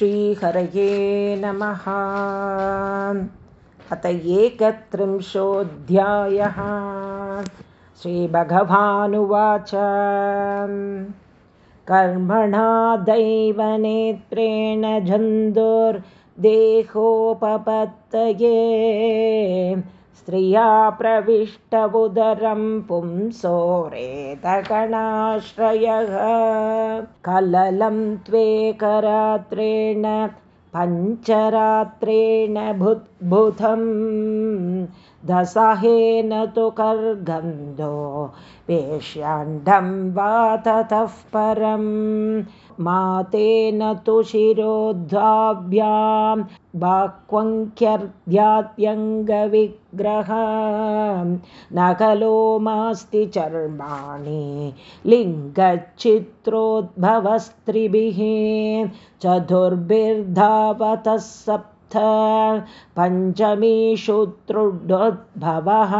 श्रीहरये नमः। अत एकत्रिंशोऽध्यायः। श्रीभगवानुवाच। कर्मणा दैवनेत्रेण झन्दुर्देहोपपत्तये स्त्रिया प्रविष्टबुदरं पुंसोरेतकणाश्रयः कललं त्वेकरात्रेण पञ्चरात्रेण भुद्भुतं दसहेन तु कर्गन्धो वेश्याण्डं वा ततः परम् मातेन तु शिरोद्धाभ्यां बाक्वङ्क्यर्ध्यात्यङ्गविग्रह न खलो मास्ति चर्माणि लिङ्गच्चित्रोद्भवस्त्रिभिः चतुर्भिर्धावतः सप्त पञ्चमीषुतृडोद्भवः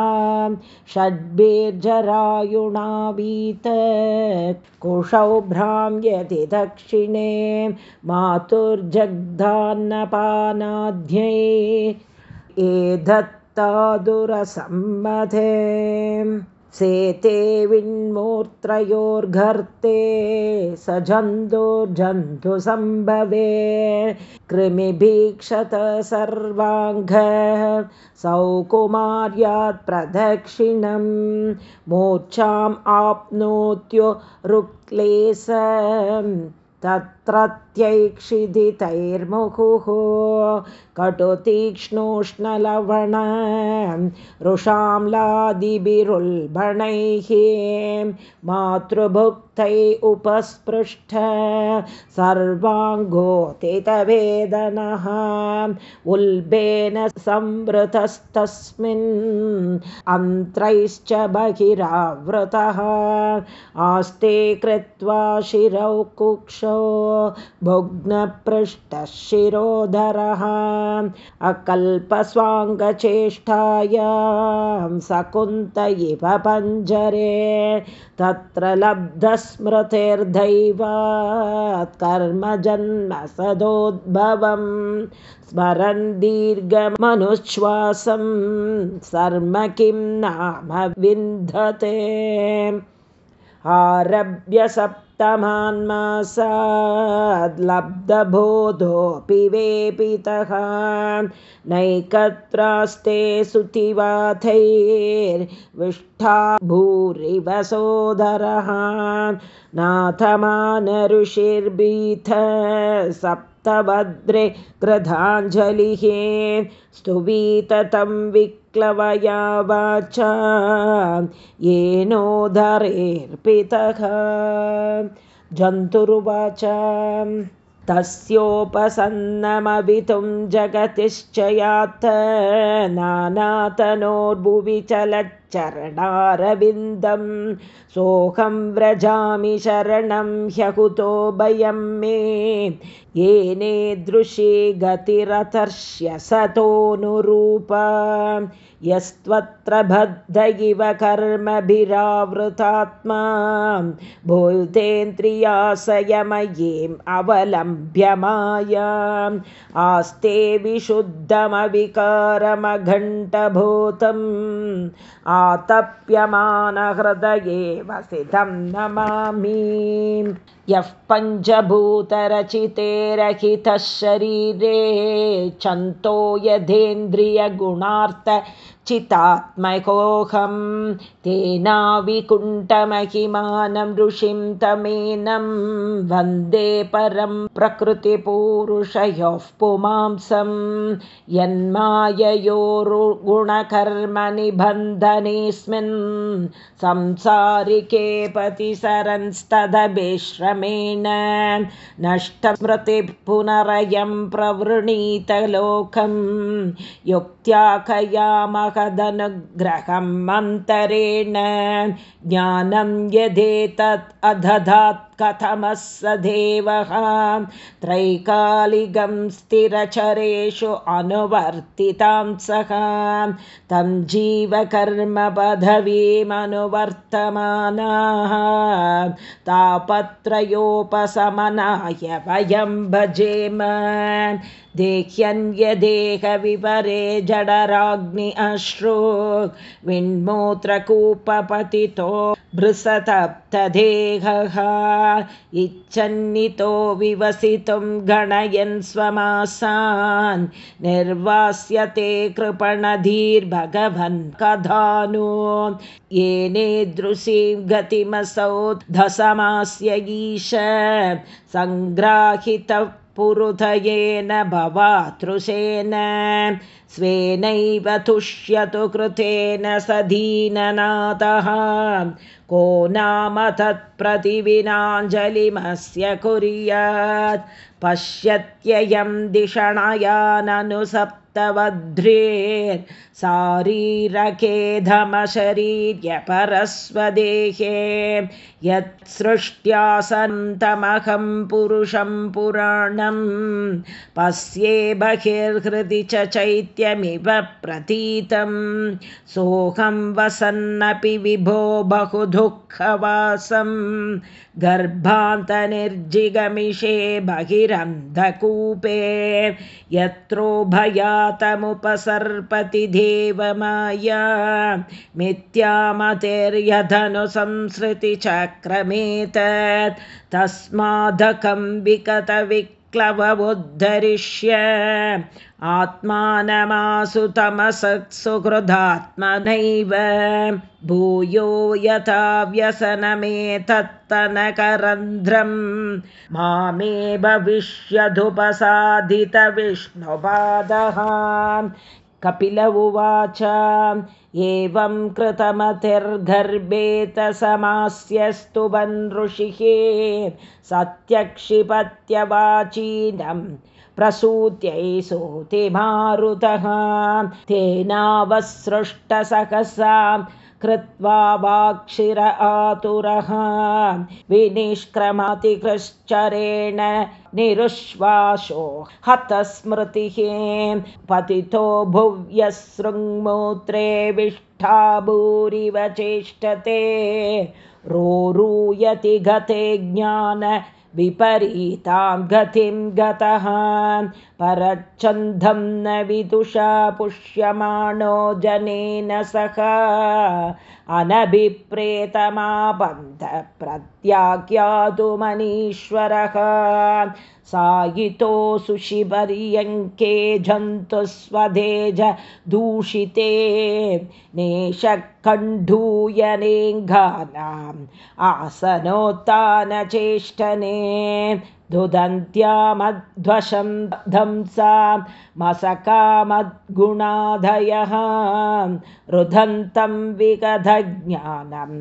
षड्भिर्जरायुणावीत कुशौ भ्राम्यति दक्षिणे मातुर्जग्धान्नपानाध्ये एधत्तादुरसम्मधे सेते विन्मूर्त्रयोर्घर्ते स जन्तुर्जन्तुसम्भवे कृमिभीक्षत सर्वाङ्घ सौकुमार्यात् प्रदक्षिणं मोक्षाम् आप्नोत्यो रुक्लेश तत्रत्यैक्षिदितैर्मुहुः कटुतीक्ष्णोष्णलवण रुषाम्लादिभिरुल्बणैः मातृभुक्तै उपस्पृष्ट सर्वाङ्गोतितवेदनः उल्बेन संवृतस्तस्मिन् अन्त्रैश्च बहिरावृतः आस्ते कृत्वा शिरौ कुक्षौ भुग्नपृष्ठः शिरोधरः अकल्पस्वाङ्गचेष्टायां सकुन्त इव पञ्जरे तत्र लब्धस्मृतिर्दैवात् कर्मजन्म सदोद्भवं स्मरन् दीर्घमनुश्वासं सर्म किं नाम विन्दते। आरभ्य सप्तमान्मासाद्लब्धबोधोऽपि वेपितः। नैकत्रास्ते सुतिवाथैर्विष्ठा भूरिव सोदरः। नाथमान ऋषिर्भीथ सप्तभद्रे कृधाञ्जलिः स्तुवीततं विक्लवया वाचा। येनोदरेऽर्पितः। जन्तुरुवाच। तस्योपसन्नमवितुं जगतिश्चयात्। नानातनोर्भुवि चलच्चरणारविन्दं। सोऽहं व्रजामि शरणं ह्यकुतो भयं मे येनेदृशी गतिरतर्ष्य सतोऽनुरूपा। यस्त्वत्र बद्ध इव कर्मभिरावृतात्मा। भूतेन्द्रियासयमयीम् अवलम्ब्यमायाम् आस्ते विशुद्धमविकारमघण्टभूतम्। आतप्यमानहृदये वसितं नमामि यः पञ्चभूतरचिते रहितः शरीरे चन्तो यथेन्द्रियगुणार्थ चितात्मकोऽहं तेनाविकुण्ठमहिमानं ऋषिं तमेनं वन्दे परं प्रकृतिपूरुषयोः पुमांसं यन्माययोरुगुणकर्मनिबन्धनेऽस्मिन् संसारिके पतिसरंस्तदभिश्रमेण नष्टस्मृतिः पुनरयं प्रवृणीतलोकं युक्त्या कयामहदनुग्रहम् अन्तरेण ज्ञानं यदेतत् अदधात् कथमः स देवः त्रैकालिगं स्थिरचरेषु अनुवर्तितां सः। तं जीवकर्मपदवीमनुवर्तमानाः तापत्रयोपशमनाय वयं भजेम। देह्यन्यदेहविपरे जडराग्नि अश्रु। विण्मूत्रकूपपतितो भृसतप्तदेहः इच्छन्नितो विवसितुं गणयन् स्वमासान्। निर्वास्यते कृपणधीर्भगवन् कथानु। येनेदृशीं गतिमसौ धसमास्य ईश। सङ्ग्राहितः पुरुधयेन भवातृशेन स्वेनैव तुष्यतु कृतेन स दीननाथः को नाम तत्प्रतिविनाञ्जलिमस्य कुर्यात्। पश्यत्ययं दिषणयाननुसप्तवध्रेर्शारीरकेधमशरीर्यपरस्वदेहे यत्सृष्ट्यासन्तमहं पुरुषं पुराणं पश्ये बहिर्हृदि च चैत्यमिव प्रतीतं सोऽहं वसन्नपि विभो बहुदुःखवासं गर्भान्तनिर्जिगमिषे बहिरन्धकूपे यत्रोभयातमुपसर्पति देवमाया मिथ्यामतिर्यधनुसंसृतिचक्रमेतत् तस्मादकं विकतविक्लवमुद्धरिष्य आत्मानमासु तमसत्सुहृदात्मनैव। भूयो यथा व्यसनमेतत्तनकरन्ध्रं मामे भविष्यधुपसाधितविष्णुपादः कपिल उवाच एवं कृतमतिर्गर्भेतसमास्यस्तु वन् ऋषिः सत्यक्षिपत्यवाचीनं प्रसूत्यै सूतिमारुतः तेनावसृष्टसहसा कृत्वा वाक्षिर आतुरः। विनिष्क्रमतिकृश्चरेण निरुश्वासो हतस्मृतिः। पतितो भुव्यशृङ्मूत्रे विष्ठाभूरिव चेष्टते। रोरूयति गते ज्ञान विपरीतां गतिं गतः। परच्छन्दं न विदुषा पुष्यमाणो जनेन सह। अनभिप्रेतमाबन्धप्रत्याख्यातुमनीश्वरः सायितो सुशिपर्यङ्के जन्तुस्वधेज दूषिते नेशकण्डूयनेङ्गानाम् आसनोत्थानचेष्टने दुदन्त्यामध्वशं धंसा मसकामद्गुणाधयः रुदन्तं विगधज्ञानं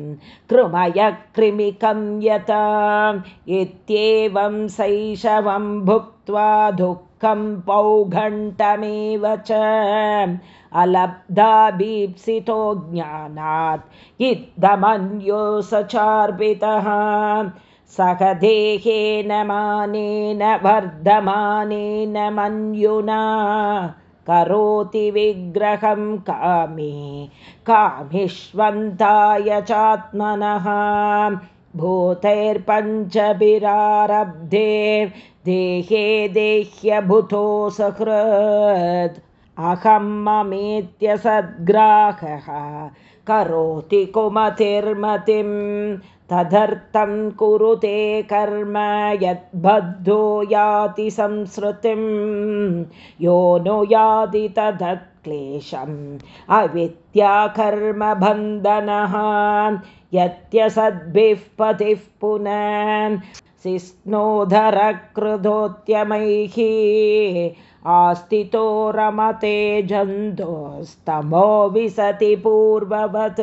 कृमयकृमिकं यता इत्येवं शैशवं भुक्त्वा दुःखं पौघण्टमेव च अलब्धाभीप्सितो ज्ञानात् इदमन्योसचार्पितः सह देहेन मानेन वर्धमानेन मन्युना। करोति विग्रहं कामे कामिष्वन्ताय चात्मनः। भूतैर्पञ्चभिरारब्धे देहे देह्यभूतो सकृत् अहं ममेत्य सद्ग्राहः करोति कुमतिर्मतिं तदर्थं कुरुते कर्म यद्बद्धो याति संसृतिं यो नो याति तदत्क्लेशम् अविद्याकर्मबन्धनः यत्यसद्भिः पतिः पुनः शिस्नोधरकृधोत्यमैः आस्तितो रमते जन्तोस्तमो विसति पूर्ववत्।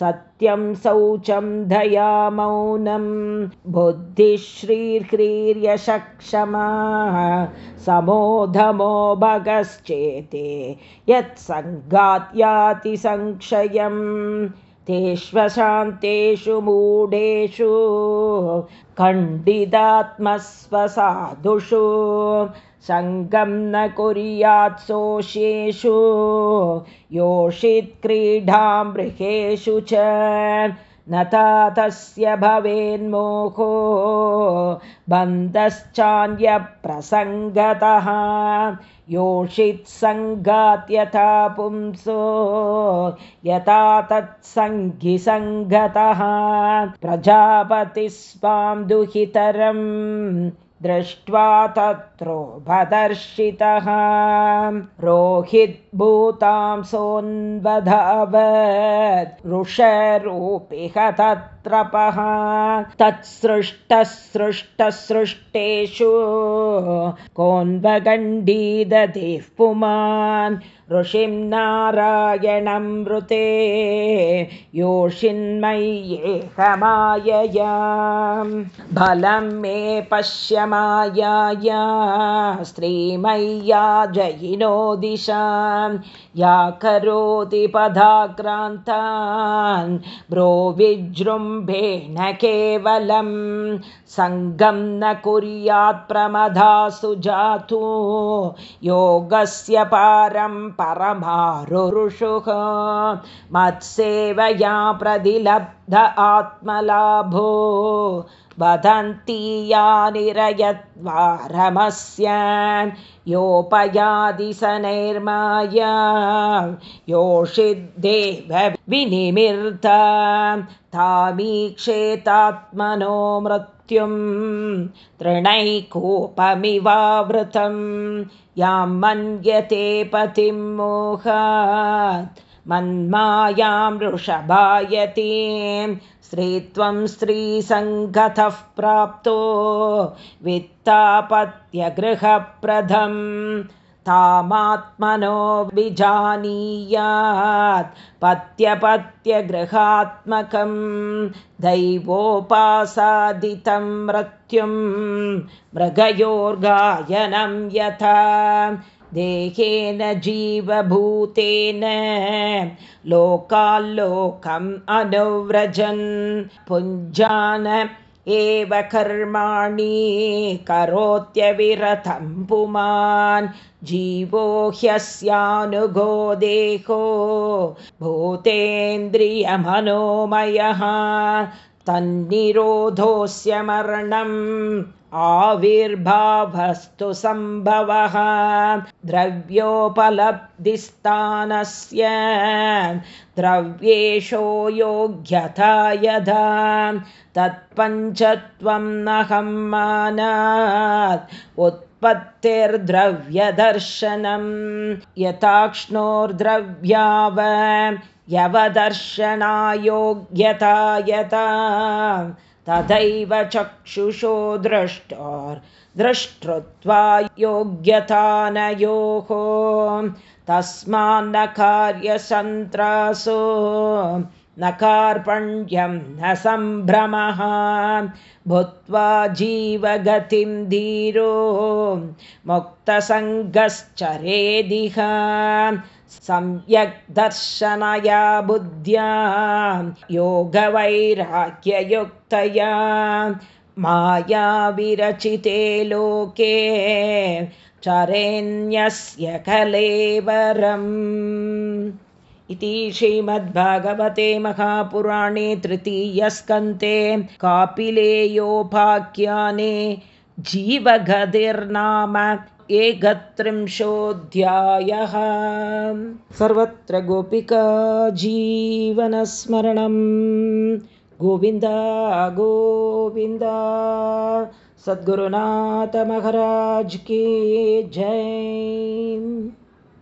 सत्यं शौचं दया मौनं बुद्धिश्रीर्ह्रीर्यशक्षमा समोधमो भगश्चेते यत्सङ्गात्याति संक्षयं तेष्वशान्तेषु मूढेषु खण्डितात्मस्वसाधुषु सङ्गं न कुर्यात् सोषेषु योषित्क्रीडां मृगेषु च। न तस्य भवेन्मोहो बन्धश्चान्यप्रसङ्गतः। योषित्सङ्गात् यथा पुंसो यथा तत्सङ्गिसङ्गतः। प्रजापति स्वां दुहितरम् दृष्ट्वा तत्रोपदर्शितः रोहिद्भूतां सोऽन्वधावत् ऋषरूपिह तत्रपः। तत्सृष्टसृष्टसृष्टेषु कोन्वगण्डीदधिः पुमान्। ऋषिं नारायणं मृते। योषिन्मय्येकमायया बलं मे पश्य मायाया स्त्रीमय्या जयिनो दिशां या करोति पदाक्रान्तान्। ब्रो विजृम्भेण केवलं सङ्गं न कुर्यात् प्रमदासु जातु। योगस्य पारं परमारुषुः मत्सेवया प्रतिलब्ध आत्मलाभो वदन्ति या निरयद्वारमस्य योपयादि स नैर्माया योषिद्देव विनिमिर्ता तामीक्षेतात्मनो मृत्युं तृणैकोपमिवावृतं यां मन्यते पतिं मोहात् मन्मायां वृषभायतीं स्त्रीत्वं स्त्रीसङ्गतः प्राप्तो वित्तापत्यगृहप्रदं तामात्मनो विजानीयात् पत्यपत्यगृहात्मकं दैवोपासादितं मृत्युं मृगयोर्गायनं यथा देहेन जीवभूतेन लोकाल्लोकम् अनुव्रजन् पुञ्जान एव कर्माणि करोत्यविरतं पुमान् जीवो ह्यस्यानुगो देहो भूतेन्द्रियमनोमयः तन्निरोधोऽस्य मरणम् आविर्भावस्तु सम्भवः। द्रव्योपलब्धिस्थानस्य द्रव्येशो योग्यथा यदा तत्पञ्चत्वं नहं मानात् उत्पत्तिर्द्रव्यदर्शनं। यथाक्ष्णोर्द्रव्याव यवदर्शनायोग्यता यथा तथैव चक्षुषो द्रष्टृत्वा योग्यतानयोः। तस्मान्न कार्यसन्त्रासो न कार्पण्यं न सम्भ्रमः। भूत्वा जीवगतिं धीरो। मुक्तसङ्गश्चरेदिह दर्शनया बुद्ध्या योगवैराग्ययुक्तया मायाविरचिते लोके चरेण्यस्य कलेवरम्। इति श्रीमद्भागवते महापुराणे तृतीयस्कन्ते कापिलेयोपाख्याने जीवगतिर्नाम एकत्रिंशोऽध्यायः। सर्वत्र गोपिका जीवनस्मरणं। गोविन्द गोविन्द सद्गुरुनाथमहाराज की जय